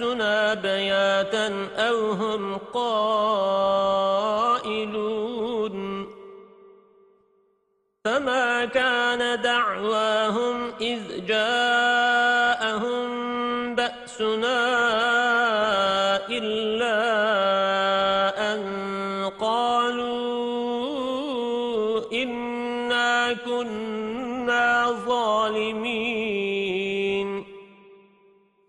بأسنا بياتا أو هم قائلون فما كان دعواهم إذ جاءهم بأسنا إلا أن قالوا إنا كنا ظالمين.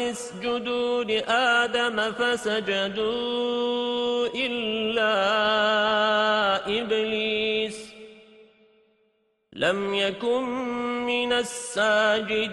اسجدوا لآدم فسجدوا إلا إبليس. لم يكن من الساجدين.